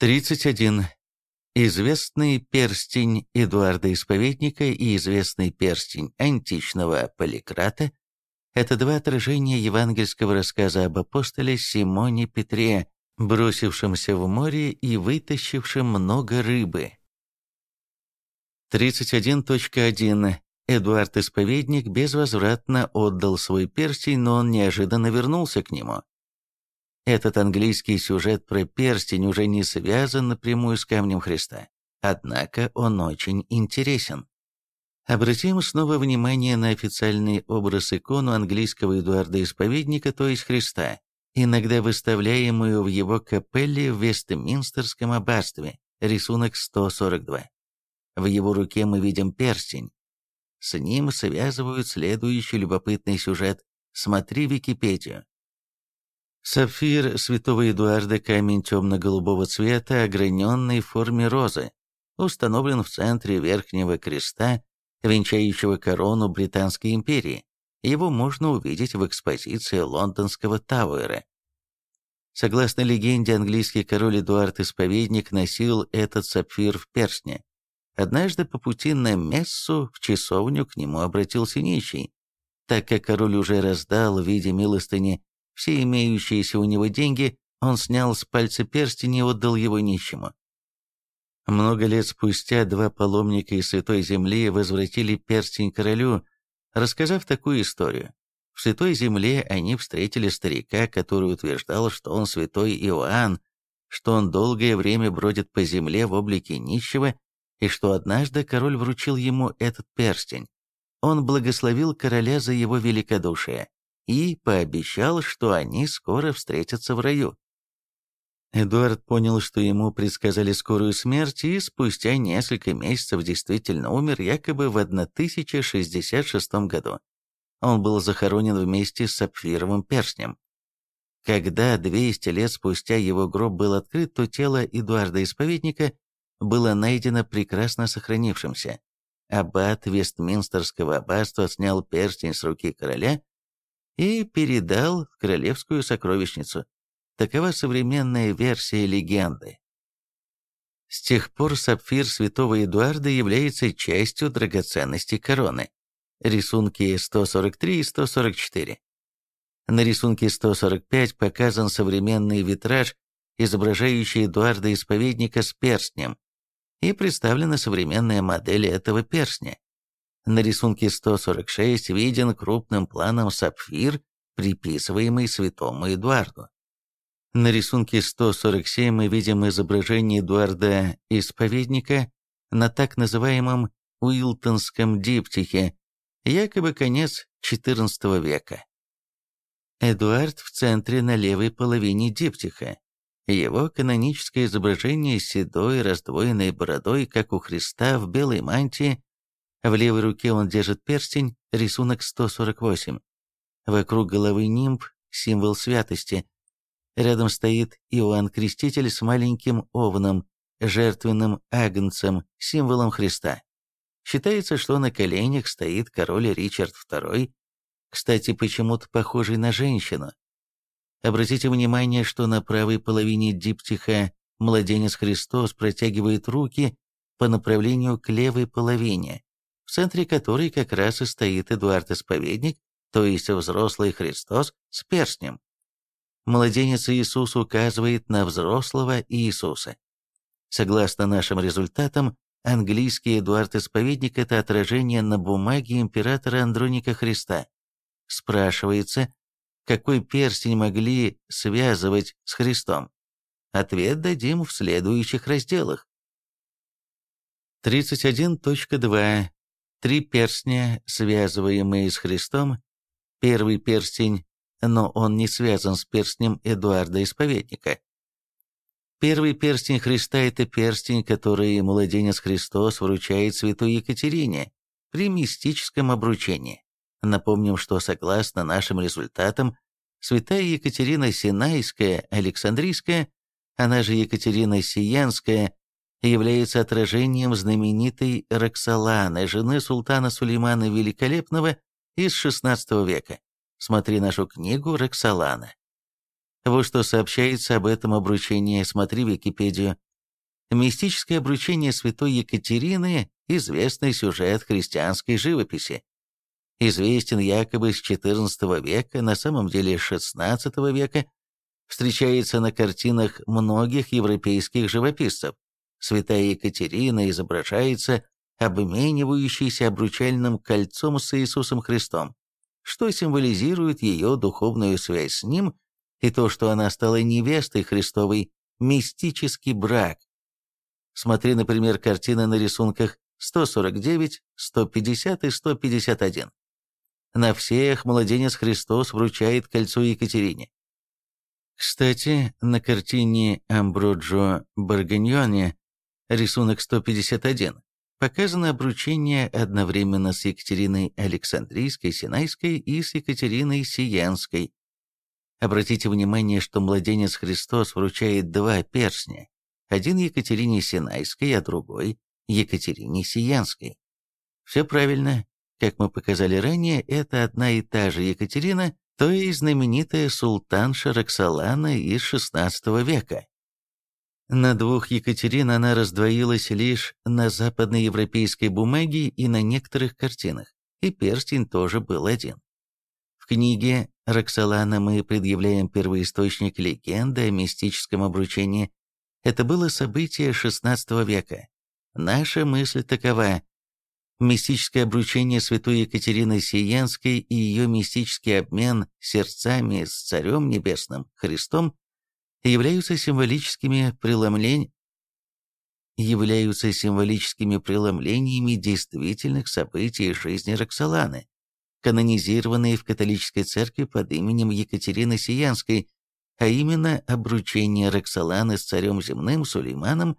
31. Известный перстень Эдуарда Исповедника и известный перстень античного Поликрата – это два отражения евангельского рассказа об апостоле Симоне Петре, бросившемся в море и вытащившем много рыбы. 31.1. Эдуард Исповедник безвозвратно отдал свой перстень, но он неожиданно вернулся к нему. Этот английский сюжет про перстень уже не связан напрямую с камнем Христа, однако он очень интересен. Обратим снова внимание на официальный образ икону английского Эдуарда Исповедника, то есть Христа, иногда выставляемую в его капелле в Вестминстерском аббатстве, рисунок 142. В его руке мы видим перстень. С ним связывают следующий любопытный сюжет. Смотри Википедию. Сапфир святого Эдуарда камень темно-голубого цвета, ограненный в форме розы, установлен в центре Верхнего Креста, венчающего корону Британской империи. Его можно увидеть в экспозиции лондонского Тауэра. Согласно легенде, английский король Эдуард Исповедник носил этот сапфир в перстне. Однажды по пути на мессу в часовню к нему обратился нищий. Так как король уже раздал в виде милостыни все имеющиеся у него деньги, он снял с пальца перстень и отдал его нищему. Много лет спустя два паломника из Святой Земли возвратили перстень королю, рассказав такую историю. В Святой Земле они встретили старика, который утверждал, что он святой Иоанн, что он долгое время бродит по земле в облике нищего, и что однажды король вручил ему этот перстень. Он благословил короля за его великодушие и пообещал, что они скоро встретятся в раю. Эдуард понял, что ему предсказали скорую смерть, и спустя несколько месяцев действительно умер якобы в 1066 году. Он был захоронен вместе с сапфировым перстнем. Когда 200 лет спустя его гроб был открыт, то тело Эдуарда Исповедника было найдено прекрасно сохранившимся. Аббат Вестминстерского аббатства снял перстень с руки короля и передал в королевскую сокровищницу. Такова современная версия легенды. С тех пор сапфир святого Эдуарда является частью драгоценности короны. Рисунки 143 и 144. На рисунке 145 показан современный витраж, изображающий Эдуарда Исповедника с перстнем, и представлена современная модель этого перстня. На рисунке 146 виден крупным планом сапфир, приписываемый святому Эдуарду. На рисунке 147 мы видим изображение Эдуарда Исповедника на так называемом Уилтонском диптихе, якобы конец XIV века. Эдуард в центре на левой половине диптиха. Его каноническое изображение с седой раздвоенной бородой, как у Христа в белой мантии, в левой руке он держит перстень, рисунок 148. Вокруг головы нимб, символ святости. Рядом стоит Иоанн Креститель с маленьким овном, жертвенным агнцем, символом Христа. Считается, что на коленях стоит король Ричард II, кстати, почему-то похожий на женщину. Обратите внимание, что на правой половине диптиха младенец Христос протягивает руки по направлению к левой половине в центре которой как раз и стоит Эдуард Исповедник, то есть взрослый Христос с перстнем. Младенец Иисус указывает на взрослого Иисуса. Согласно нашим результатам, английский Эдуард Исповедник – это отражение на бумаге императора Андроника Христа. Спрашивается, какой перстень могли связывать с Христом? Ответ дадим в следующих разделах. 31.2. Три перстня, связываемые с Христом. Первый перстень, но он не связан с перстнем Эдуарда Исповедника. Первый перстень Христа – это перстень, который младенец Христос вручает святой Екатерине при мистическом обручении. Напомним, что согласно нашим результатам, святая Екатерина Синайская, Александрийская, она же Екатерина Сиянская, является отражением знаменитой Роксоланы, жены султана Сулеймана Великолепного из XVI века. Смотри нашу книгу «Роксолана». Вот что сообщается об этом обручении, смотри Википедию. Мистическое обручение святой Екатерины – известный сюжет христианской живописи. Известен якобы с XIV века, на самом деле XVI века, встречается на картинах многих европейских живописцев. Святая Екатерина изображается обменивающейся обручальным кольцом с Иисусом Христом, что символизирует ее духовную связь с Ним и то, что она стала невестой Христовой, мистический брак. Смотри, например, картины на рисунках 149, 150 и 151. На всех младенец Христос вручает кольцо Екатерине. Кстати, на картине Амброджо Барганьоне, рисунок 151, показано обручение одновременно с Екатериной Александрийской, Синайской и с Екатериной Сиенской. Обратите внимание, что младенец Христос вручает два перстня, один Екатерине Синайской, а другой Екатерине Сиенской. Все правильно, как мы показали ранее, это одна и та же Екатерина, то есть знаменитая султанша Роксолана из XVI века. На двух Екатерин она раздвоилась лишь на западноевропейской бумаге и на некоторых картинах, и перстень тоже был один. В книге Роксолана мы предъявляем первоисточник легенды о мистическом обручении. Это было событие XVI века. Наша мысль такова. Мистическое обручение святой Екатерины Сиенской и ее мистический обмен сердцами с Царем Небесным, Христом, являются символическими преломлень... являются символическими преломлениями действительных событий жизни Роксоланы, канонизированные в католической церкви под именем Екатерины Сиенской, а именно обручение Роксоланы с царем земным Сулейманом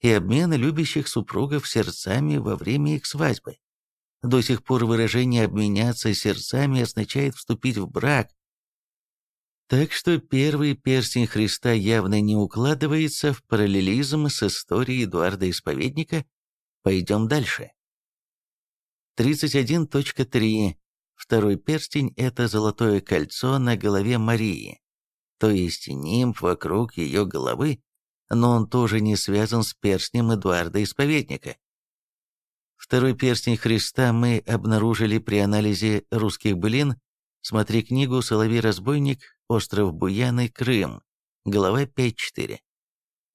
и обмена любящих супругов сердцами во время их свадьбы. До сих пор выражение «обменяться сердцами» означает вступить в брак. Так что первый перстень Христа явно не укладывается в параллелизм с историей Эдуарда Исповедника. Пойдем дальше. 31.3. Второй перстень – это золотое кольцо на голове Марии, то есть нимб вокруг ее головы, но он тоже не связан с перстнем Эдуарда Исповедника. Второй перстень Христа мы обнаружили при анализе русских былин. Смотри книгу «Соловей-разбойник. Остров Буяны. Крым». Глава 5.4.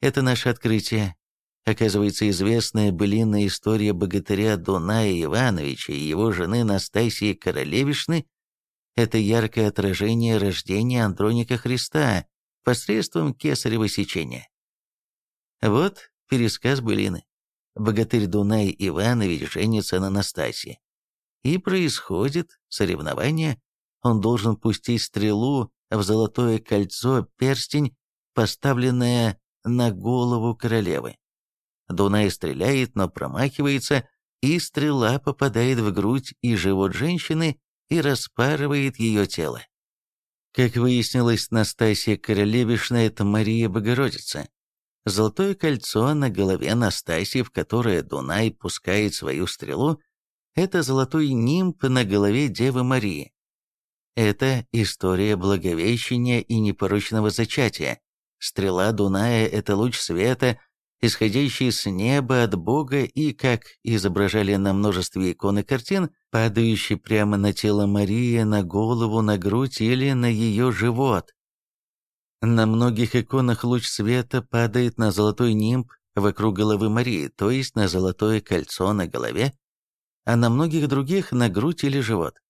Это наше открытие. Оказывается, известная былинная история богатыря Дуная Ивановича и его жены Настасии Королевишны – это яркое отражение рождения Андроника Христа посредством кесарево сечения. Вот пересказ былины. Богатырь Дунай Иванович женится на Настасье. И происходит соревнование. Он должен пустить стрелу в золотое кольцо, перстень, поставленное на голову королевы. Дунай стреляет, но промахивается, и стрела попадает в грудь и живот женщины и распарывает ее тело. Как выяснилось, Настасья Королевишна – это Мария Богородица, Золотое кольцо на голове Настасьи, в которое Дунай пускает свою стрелу, это золотой нимб на голове Девы Марии. Это история благовещения и непорочного зачатия. Стрела Дуная – это луч света, исходящий с неба от Бога и, как изображали на множестве икон и картин, падающий прямо на тело Марии, на голову, на грудь или на ее живот. На многих иконах луч света падает на золотой нимб вокруг головы Марии, то есть на золотое кольцо на голове, а на многих других на грудь или живот.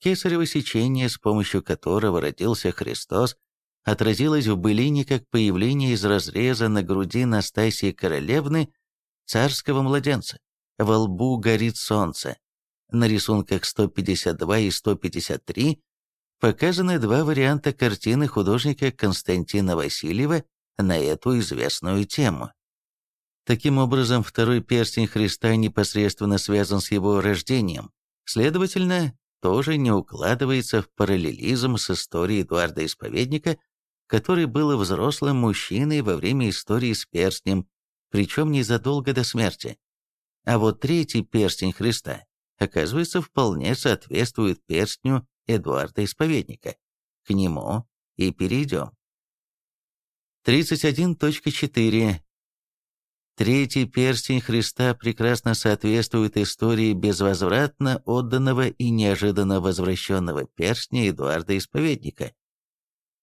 Кесарево сечение, с помощью которого родился Христос, отразилось в былине как появление из разреза на груди Настасии Королевны царского младенца. Во лбу горит солнце. На рисунках 152 и 153 показаны два варианта картины художника Константина Васильева на эту известную тему. Таким образом, второй перстень Христа непосредственно связан с его рождением, следовательно, тоже не укладывается в параллелизм с историей Эдуарда Исповедника, который был взрослым мужчиной во время истории с перстнем, причем незадолго до смерти. А вот третий перстень Христа, оказывается, вполне соответствует перстню Эдуарда Исповедника. К нему и перейдем. 31.4. Третий перстень Христа прекрасно соответствует истории безвозвратно отданного и неожиданно возвращенного перстня Эдуарда Исповедника.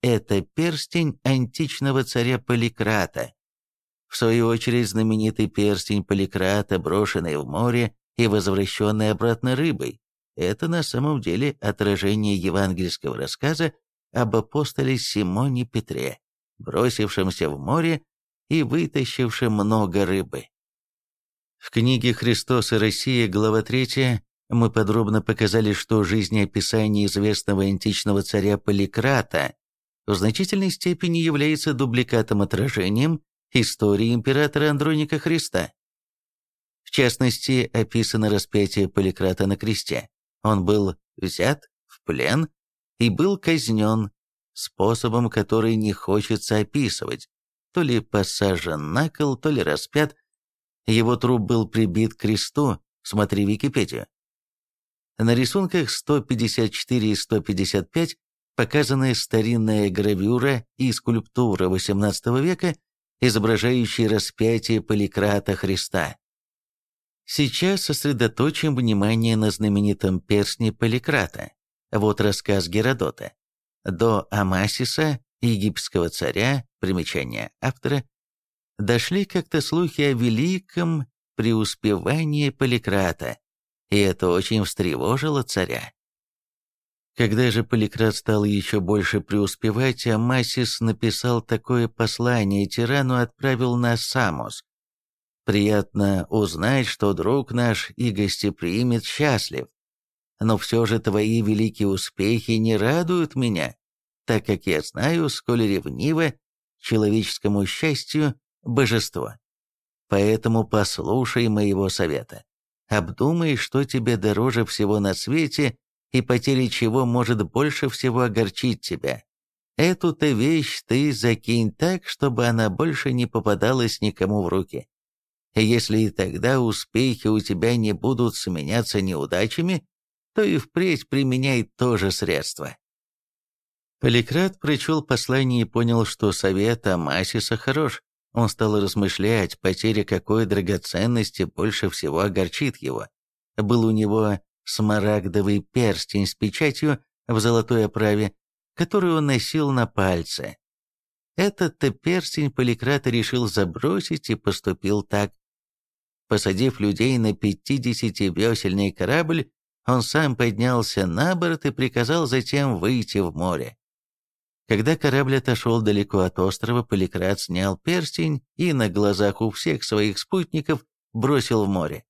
Это перстень античного царя Поликрата. В свою очередь знаменитый перстень Поликрата, брошенный в море и возвращенный обратно рыбой, это на самом деле отражение евангельского рассказа об апостоле Симоне Петре, бросившемся в море и вытащившим много рыбы. В книге «Христос и Россия», глава 3, мы подробно показали, что жизнеописание известного античного царя Поликрата в значительной степени является дубликатом-отражением истории императора Андроника Христа. В частности, описано распятие Поликрата на кресте. Он был взят в плен и был казнен способом, который не хочется описывать, то ли посажен на кол, то ли распят. Его труп был прибит к кресту, смотри Википедию. На рисунках 154 и 155 показаны старинная гравюра и скульптура XVIII века, изображающие распятие Поликрата Христа. Сейчас сосредоточим внимание на знаменитом перстне Поликрата. Вот рассказ Геродота. До Амасиса египетского царя, примечание автора, дошли как-то слухи о великом преуспевании Поликрата, и это очень встревожило царя. Когда же Поликрат стал еще больше преуспевать, Амасис написал такое послание тирану отправил на Самос. «Приятно узнать, что друг наш и гостеприимец счастлив. Но все же твои великие успехи не радуют меня так как я знаю, сколь ревниво человеческому счастью божество. Поэтому послушай моего совета. Обдумай, что тебе дороже всего на свете и потеря чего может больше всего огорчить тебя. Эту-то вещь ты закинь так, чтобы она больше не попадалась никому в руки. Если и тогда успехи у тебя не будут сменяться неудачами, то и впредь применяй то же средство. Поликрат прочел послание и понял, что совет Амасиса хорош. Он стал размышлять, потеря какой драгоценности больше всего огорчит его. Был у него смарагдовый перстень с печатью в золотой оправе, который он носил на пальце. Этот-то перстень Поликрат решил забросить и поступил так. Посадив людей на пятидесятивесельный корабль, он сам поднялся на борт и приказал затем выйти в море. Когда корабль отошел далеко от острова, Поликрат снял перстень и на глазах у всех своих спутников бросил в море.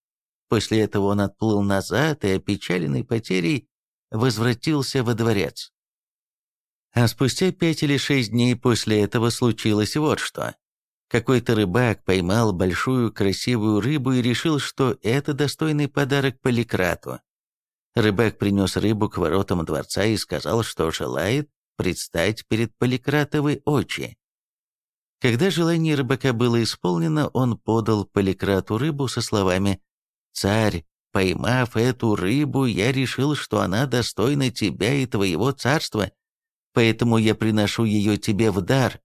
После этого он отплыл назад и, опечаленный потерей, возвратился во дворец. А спустя пять или шесть дней после этого случилось вот что. Какой-то рыбак поймал большую красивую рыбу и решил, что это достойный подарок Поликрату. Рыбак принес рыбу к воротам дворца и сказал, что желает предстать перед Поликратовой очи. Когда желание рыбака было исполнено, он подал Поликрату рыбу со словами «Царь, поймав эту рыбу, я решил, что она достойна тебя и твоего царства, поэтому я приношу ее тебе в дар».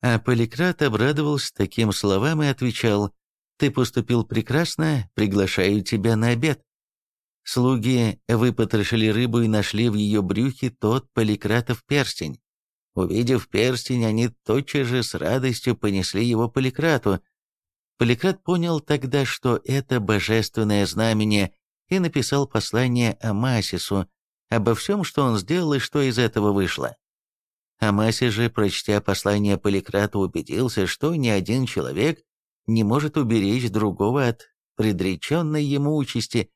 А Поликрат обрадовался таким словам и отвечал «Ты поступил прекрасно, приглашаю тебя на обед». Слуги выпотрошили рыбу и нашли в ее брюхе тот поликратов перстень. Увидев перстень, они тотчас же с радостью понесли его поликрату. Поликрат понял тогда, что это божественное знамение, и написал послание Амасису обо всем, что он сделал и что из этого вышло. Амасис же, прочтя послание Поликрата, убедился, что ни один человек не может уберечь другого от предреченной ему участи,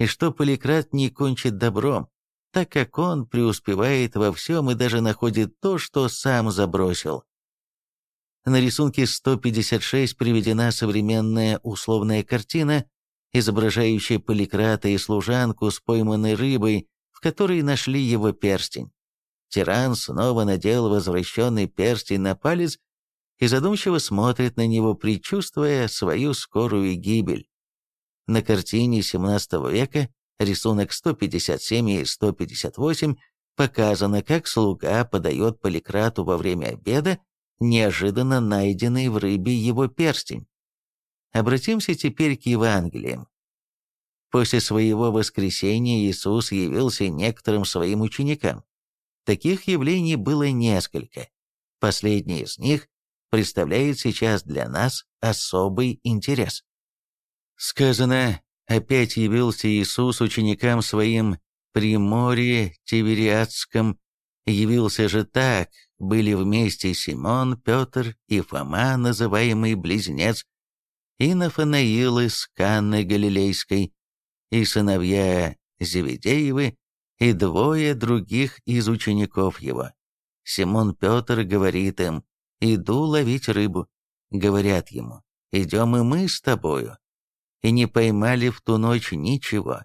и что Поликрат не кончит добром, так как он преуспевает во всем и даже находит то, что сам забросил. На рисунке 156 приведена современная условная картина, изображающая Поликрата и служанку с пойманной рыбой, в которой нашли его перстень. Тиран снова надел возвращенный перстень на палец и задумчиво смотрит на него, предчувствуя свою скорую гибель. На картине XVII века, рисунок 157 и 158, показано, как слуга подает Поликрату во время обеда неожиданно найденный в рыбе его перстень. Обратимся теперь к Евангелиям. После своего воскресения Иисус явился некоторым своим ученикам. Таких явлений было несколько. Последнее из них представляет сейчас для нас особый интерес. Сказано, опять явился Иисус ученикам своим при море Тивериадском. Явился же так, были вместе Симон, Петр и Фома, называемый Близнец, и Нафанаил из Канны Галилейской, и сыновья Зеведеевы, и двое других из учеников его. Симон Петр говорит им, «Иду ловить рыбу». Говорят ему, «Идем и мы с тобою». И не поймали в ту ночь ничего.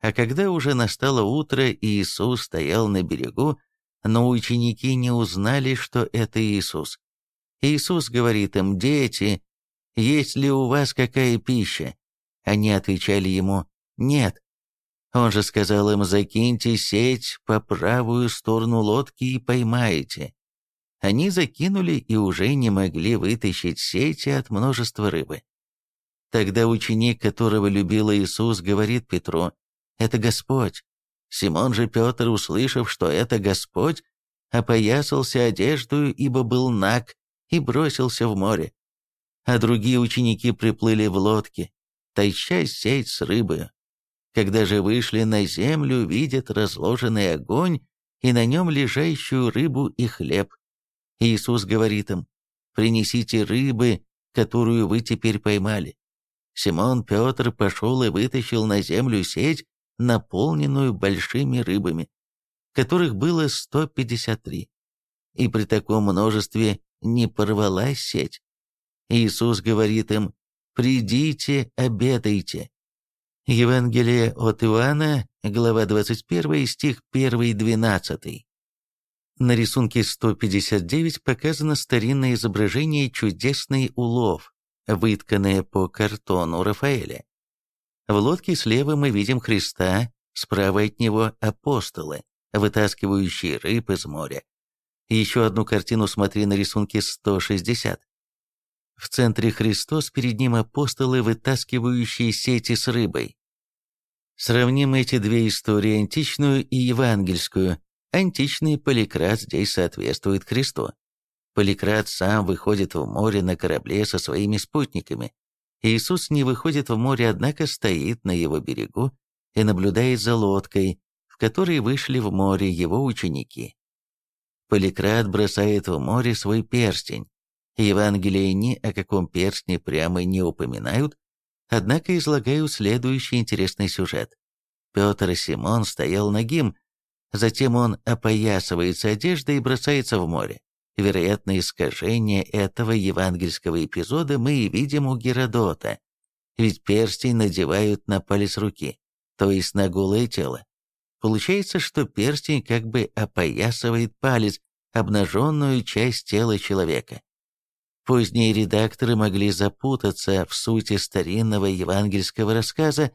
А когда уже настало утро, и Иисус стоял на берегу, но ученики не узнали, что это Иисус. Иисус говорит им, «Дети, есть ли у вас какая пища?» Они отвечали ему, «Нет». Он же сказал им, «Закиньте сеть по правую сторону лодки и поймаете». Они закинули и уже не могли вытащить сети от множества рыбы. Тогда ученик, которого любил Иисус, говорит Петру, «Это Господь». Симон же Петр, услышав, что это Господь, опоясался одеждою, ибо был наг, и бросился в море. А другие ученики приплыли в лодке, таща сеть с рыбою. Когда же вышли на землю, видят разложенный огонь и на нем лежащую рыбу и хлеб. Иисус говорит им, «Принесите рыбы, которую вы теперь поймали». Симон Петр пошел и вытащил на землю сеть, наполненную большими рыбами, которых было 153. И при таком множестве не порвалась сеть. Иисус говорит им, «Придите, обедайте». Евангелие от Иоанна, глава 21, стих 1-12. На рисунке 159 показано старинное изображение «Чудесный улов», вытканное по картону Рафаэля. В лодке слева мы видим Христа, справа от него апостолы, вытаскивающие рыб из моря. Еще одну картину смотри на рисунке 160. В центре Христос, перед ним апостолы, вытаскивающие сети с рыбой. Сравним эти две истории, античную и евангельскую. Античный Поликрат здесь соответствует Христу. Поликрат сам выходит в море на корабле со своими спутниками. Иисус не выходит в море, однако стоит на его берегу и наблюдает за лодкой, в которой вышли в море его ученики. Поликрат бросает в море свой перстень. Евангелие ни о каком перстне прямо не упоминают, Однако излагаю следующий интересный сюжет. Петр Симон стоял нагим, затем он опоясывается одеждой и бросается в море. Вероятно, искажение этого евангельского эпизода мы и видим у Геродота, ведь перстень надевают на палец руки, то есть на голое тело. Получается, что перстень как бы опоясывает палец, обнаженную часть тела человека. Поздние редакторы могли запутаться в сути старинного евангельского рассказа,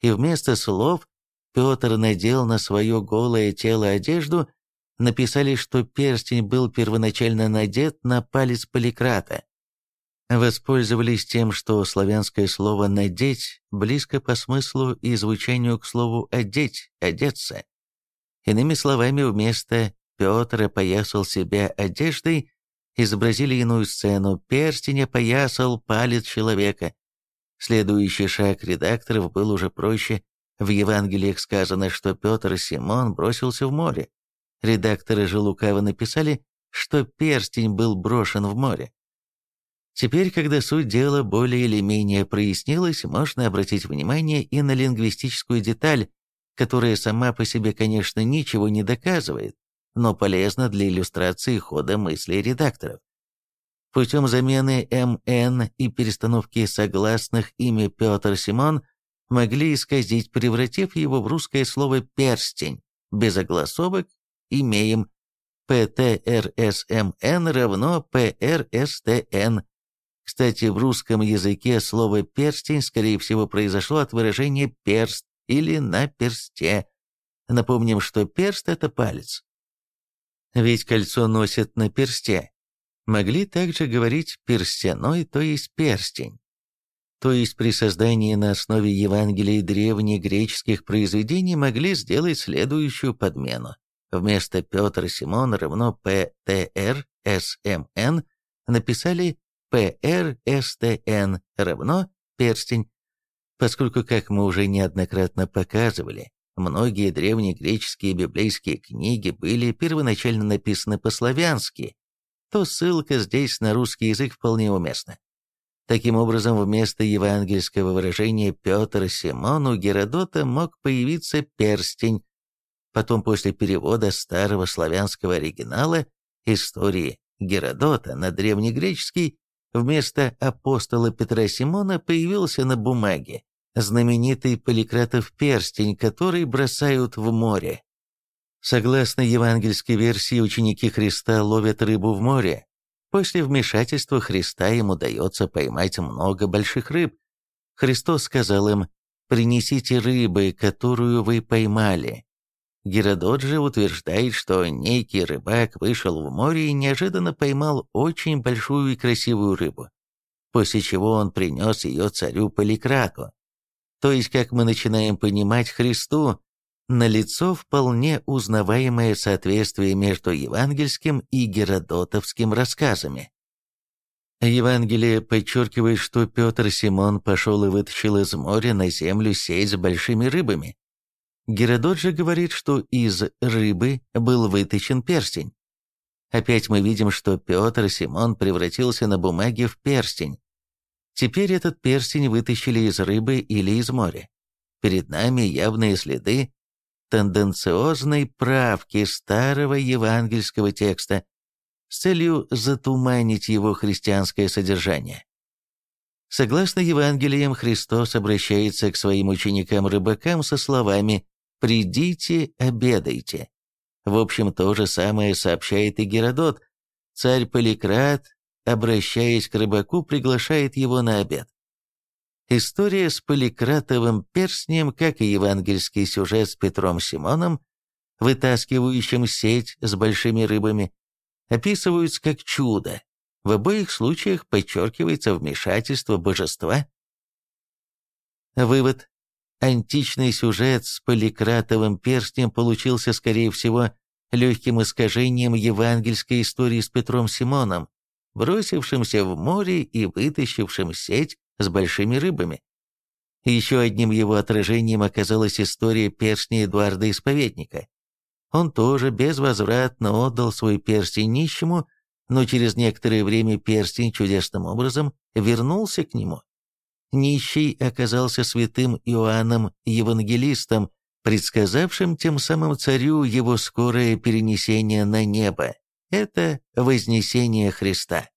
и вместо слов «Петр надел на свое голое тело одежду» написали, что перстень был первоначально надет на палец Поликрата. Воспользовались тем, что славянское слово «надеть» близко по смыслу и звучанию к слову «одеть», «одеться». Иными словами, вместо «Петр опоясал себя одеждой» изобразили иную сцену, перстень опоясал палец человека. Следующий шаг редакторов был уже проще. В Евангелиях сказано, что Петр Симон бросился в море. Редакторы же лукаво написали, что перстень был брошен в море. Теперь, когда суть дела более или менее прояснилась, можно обратить внимание и на лингвистическую деталь, которая сама по себе, конечно, ничего не доказывает, но полезно для иллюстрации хода мыслей редакторов. Путем замены «МН» и перестановки согласных имя Петр Симон могли исказить, превратив его в русское слово «перстень». Без огласовок имеем ПТРСМН равно ПРСТН. Кстати, в русском языке слово «перстень» скорее всего произошло от выражения «перст» или «на персте». Напомним, что перст – это палец ведь кольцо носят на персте. Могли также говорить перстяной, то есть перстень. То есть при создании на основе Евангелий древнегреческих произведений могли сделать следующую подмену. Вместо Петр Симон равно ПТР СМН написали ПРСТН равно перстень, поскольку, как мы уже неоднократно показывали, многие древнегреческие библейские книги были первоначально написаны по-славянски, то ссылка здесь на русский язык вполне уместна. Таким образом, вместо евангельского выражения Петр Симон у Геродота мог появиться перстень. Потом, после перевода старого славянского оригинала истории Геродота на древнегреческий, вместо апостола Петра Симона появился на бумаге знаменитый Поликратов перстень, который бросают в море. Согласно евангельской версии, ученики Христа ловят рыбу в море, После вмешательства Христа им удается поймать много больших рыб. Христос сказал им, «Принесите рыбы, которую вы поймали». Геродот же утверждает, что некий рыбак вышел в море и неожиданно поймал очень большую и красивую рыбу, после чего он принес ее царю Поликрату. То есть, как мы начинаем понимать Христу, налицо вполне узнаваемое соответствие между евангельским и геродотовским рассказами. Евангелие подчеркивает, что Петр Симон пошел и вытащил из моря на землю сеть с большими рыбами. Геродот же говорит, что из рыбы был вытащен перстень. Опять мы видим, что Петр Симон превратился на бумаге в перстень. Теперь этот перстень вытащили из рыбы или из моря. Перед нами явные следы тенденциозной правки старого евангельского текста с целью затуманить его христианское содержание. Согласно Евангелиям, Христос обращается к своим ученикам-рыбакам со словами «Придите, обедайте». В общем, то же самое сообщает и Геродот. Царь Поликрат, обращаясь к рыбаку, приглашает его на обед. История с поликратовым перстнем, как и евангельский сюжет с Петром Симоном, вытаскивающим сеть с большими рыбами, описываются как чудо. В обоих случаях подчеркивается вмешательство божества. Вывод. Античный сюжет с поликратовым перстнем получился, скорее всего, легким искажением евангельской истории с Петром Симоном, бросившимся в море и вытащившим сеть с большими рыбами. Еще одним его отражением оказалась история перстня Эдуарда Исповедника. Он тоже безвозвратно отдал свой перстень нищему, но через некоторое время перстень чудесным образом вернулся к нему. Нищий оказался святым Иоанном Евангелистом, предсказавшим тем самым царю его скорое перенесение на небо. Это вознесение Христа.